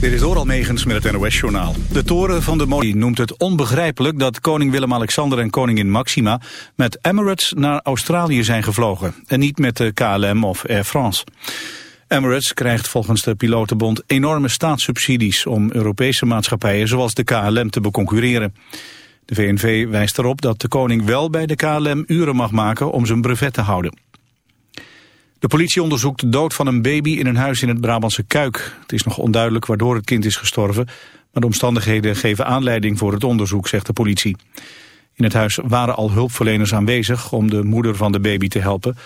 Dit is Doral Megens met het NOS-journaal. De toren van de Moni noemt het onbegrijpelijk dat koning Willem-Alexander en koningin Maxima met Emirates naar Australië zijn gevlogen en niet met de KLM of Air France. Emirates krijgt volgens de pilotenbond enorme staatssubsidies om Europese maatschappijen zoals de KLM te beconcurreren. De VNV wijst erop dat de koning wel bij de KLM uren mag maken om zijn brevet te houden. De politie onderzoekt de dood van een baby in een huis in het Brabantse Kuik. Het is nog onduidelijk waardoor het kind is gestorven, maar de omstandigheden geven aanleiding voor het onderzoek, zegt de politie. In het huis waren al hulpverleners aanwezig om de moeder van de baby te helpen.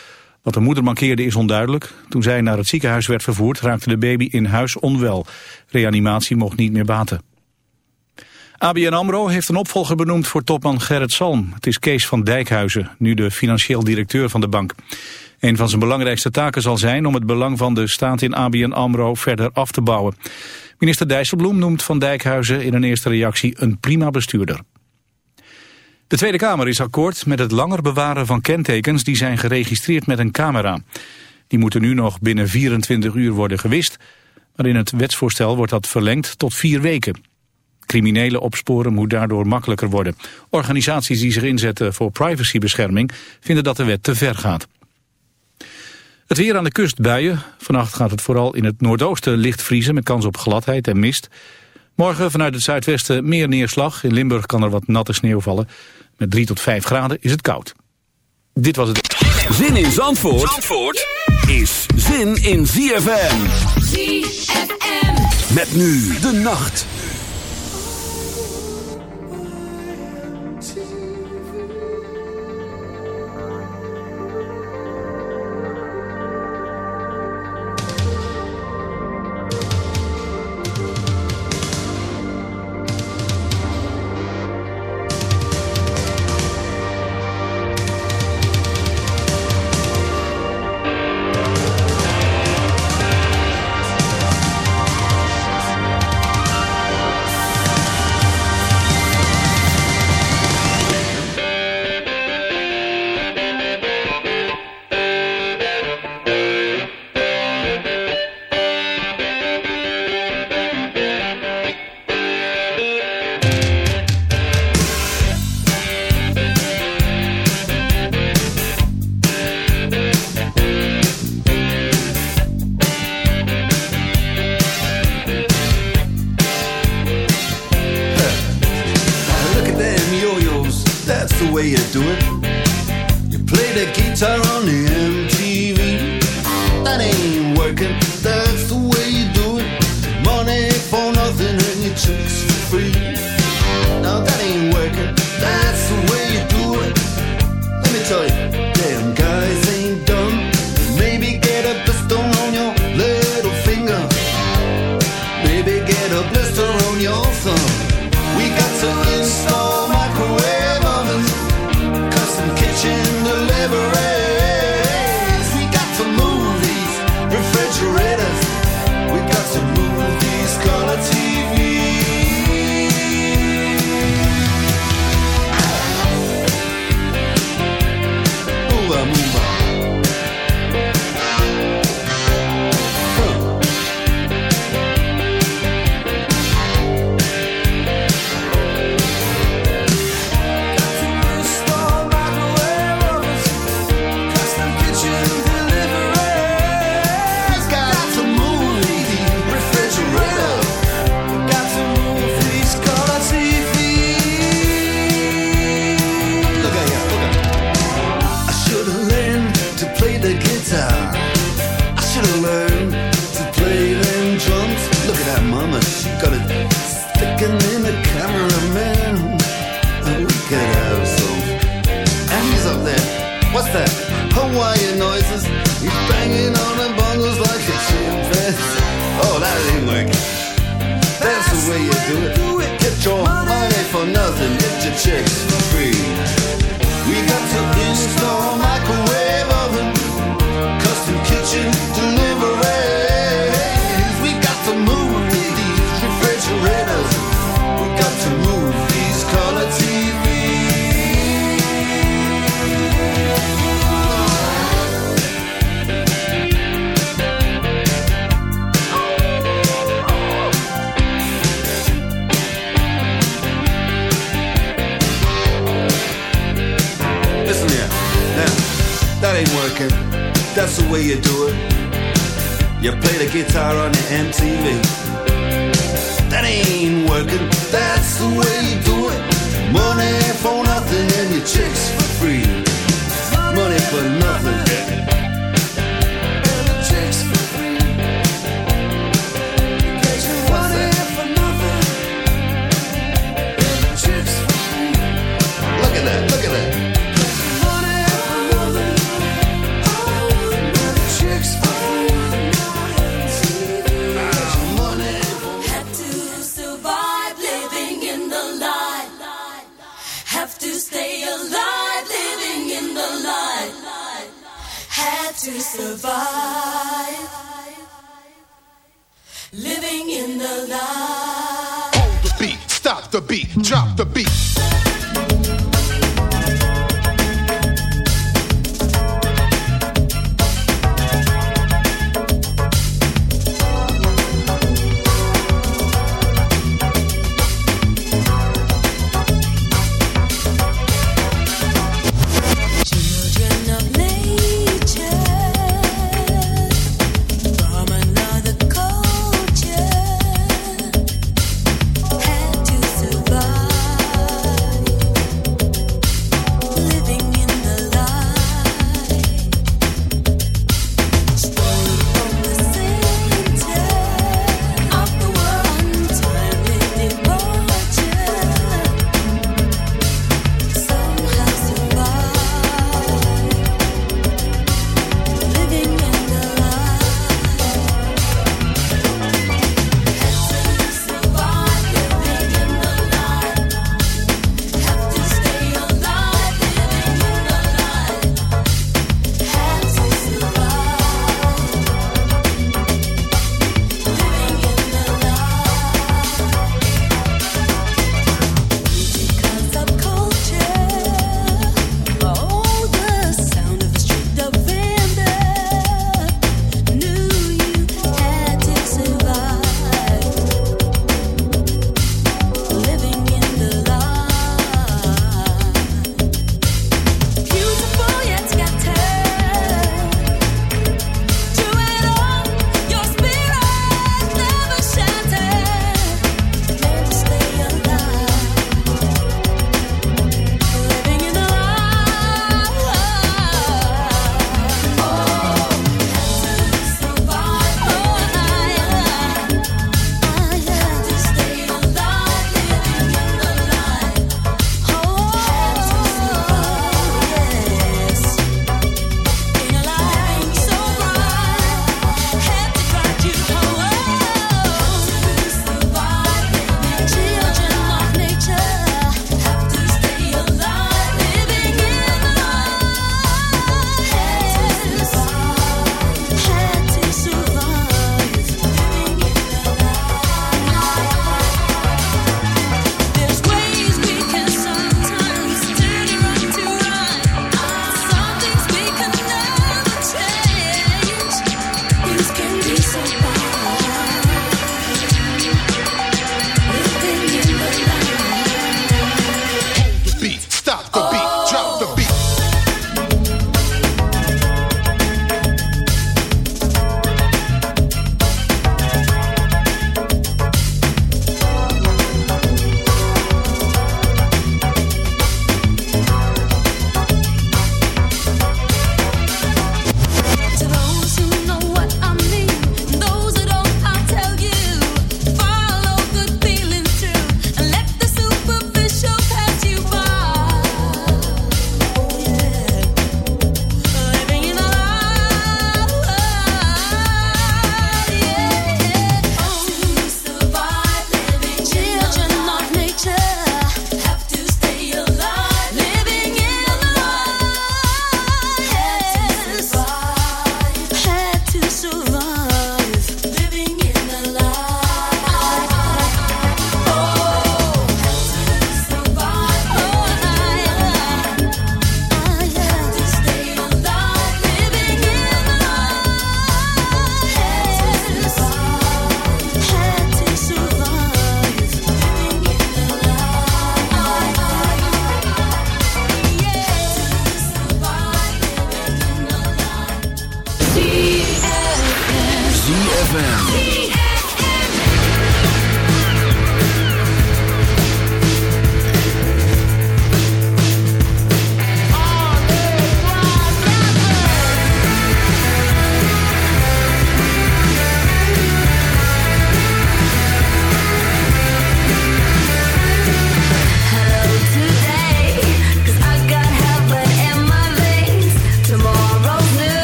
Wat de moeder mankeerde is onduidelijk. Toen zij naar het ziekenhuis werd vervoerd raakte de baby in huis onwel. Reanimatie mocht niet meer baten. ABN AMRO heeft een opvolger benoemd voor topman Gerrit Salm. Het is Kees van Dijkhuizen, nu de financieel directeur van de bank. Een van zijn belangrijkste taken zal zijn om het belang van de staat in ABN AMRO verder af te bouwen. Minister Dijsselbloem noemt Van Dijkhuizen in een eerste reactie een prima bestuurder. De Tweede Kamer is akkoord met het langer bewaren van kentekens die zijn geregistreerd met een camera. Die moeten nu nog binnen 24 uur worden gewist, maar in het wetsvoorstel wordt dat verlengd tot vier weken. Criminelen opsporen moet daardoor makkelijker worden. Organisaties die zich inzetten voor privacybescherming vinden dat de wet te ver gaat. Het weer aan de kust buien. Vannacht gaat het vooral in het noordoosten licht vriezen met kans op gladheid en mist. Morgen vanuit het zuidwesten meer neerslag. In Limburg kan er wat natte sneeuw vallen. Met 3 tot 5 graden is het koud. Dit was het. Zin in Zandvoort, Zandvoort is zin in ZFM. ZFM. Met nu de nacht.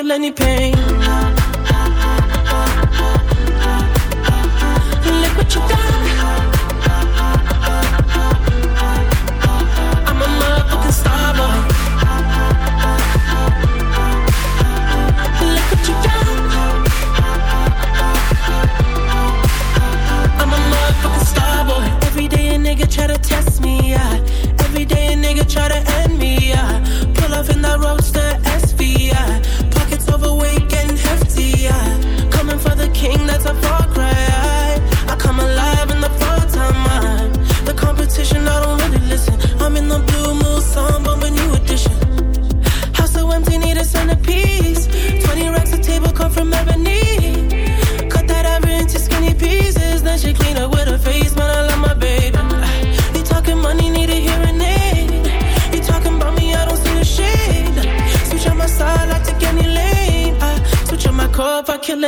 kill any pain. Look what you done. I'm a motherfucking star boy. Look what you done. I'm a motherfucking star boy. Every day a nigga try to test me, yeah. Every day a nigga try to end me, yeah. Pull off in that roadster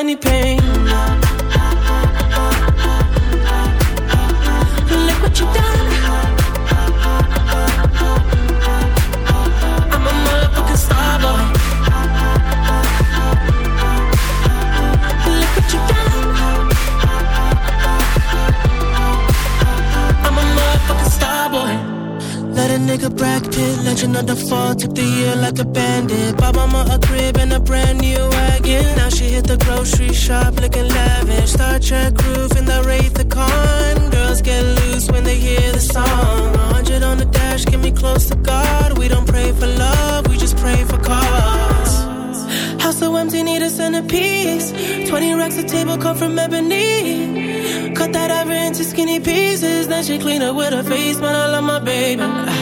any pain. A Pitt, legend of the fall, took the year like a bandit. Bought mama a crib and a brand new wagon. Now she hit the grocery shop looking lavish. Star Trek roof in the Wraith the Khan. Girls get loose when they hear the song. 100 on the dash, get me close to God. We don't pray for love, we just pray for cause. House so empty, need a centerpiece. 20 racks of table come from ebony. Cut that ever into skinny pieces. Then she clean up with her face, man. I love my baby.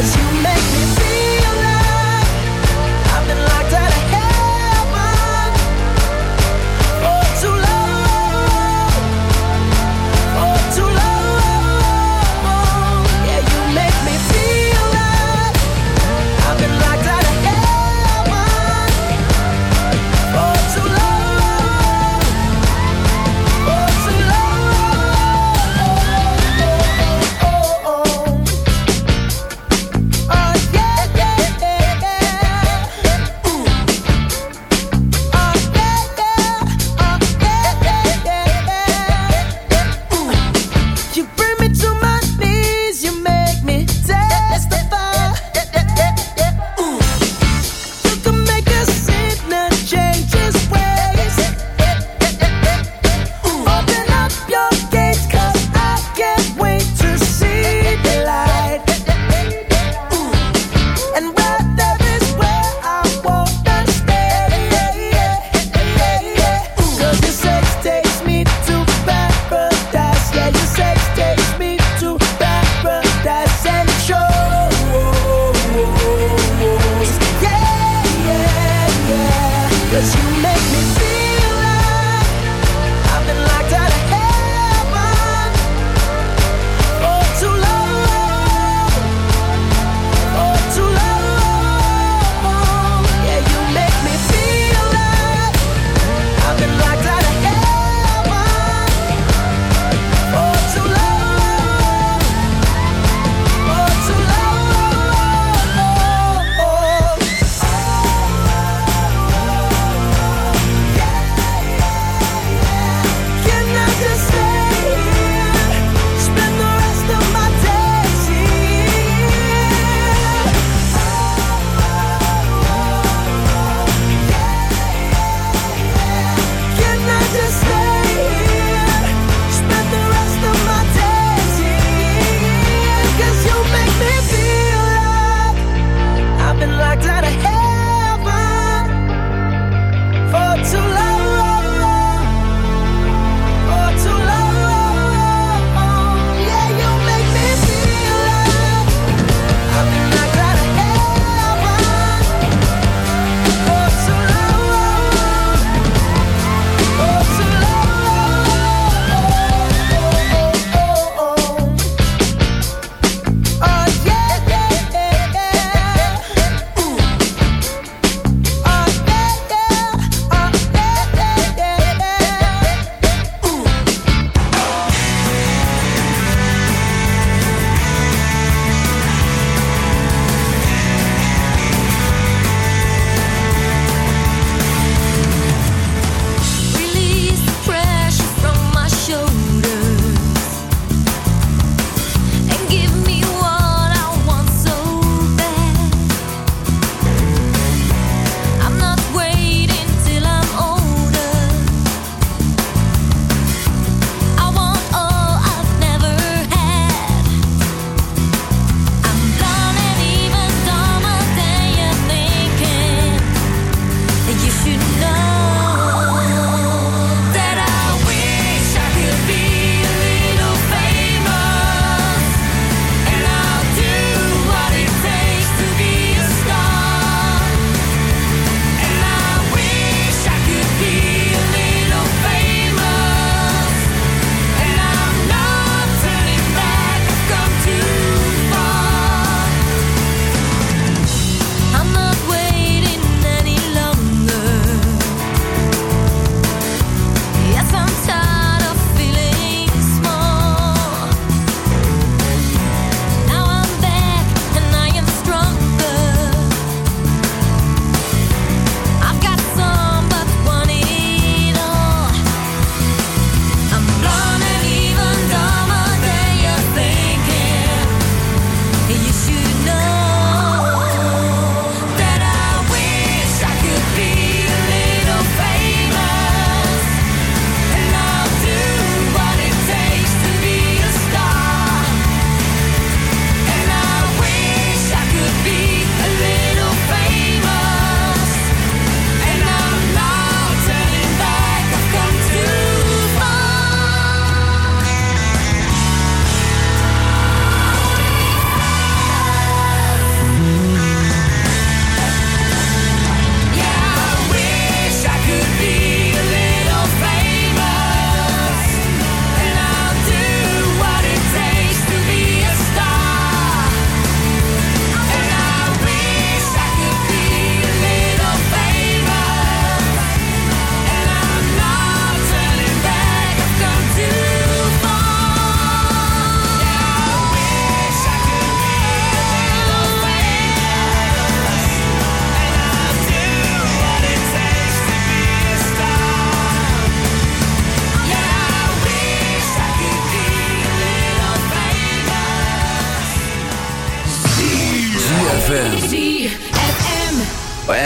'Cause you